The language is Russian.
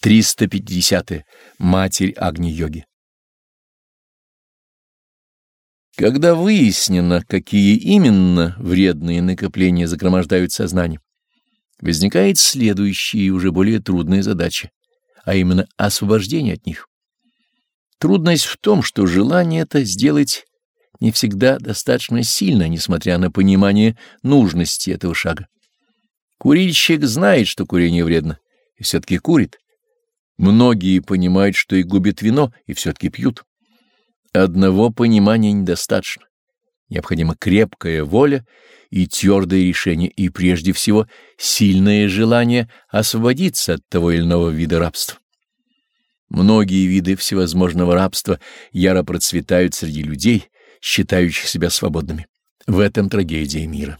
350. -е. Матерь Агни-йоги. Когда выяснено, какие именно вредные накопления загромождают сознание, возникает следующая и уже более трудная задача, а именно освобождение от них. Трудность в том, что желание это сделать не всегда достаточно сильно, несмотря на понимание нужности этого шага. Курильщик знает, что курение вредно, и все-таки курит. Многие понимают, что и губит вино, и все-таки пьют. Одного понимания недостаточно. Необходима крепкая воля и твердое решение, и прежде всего сильное желание освободиться от того или иного вида рабства. Многие виды всевозможного рабства яро процветают среди людей, считающих себя свободными. В этом трагедия мира.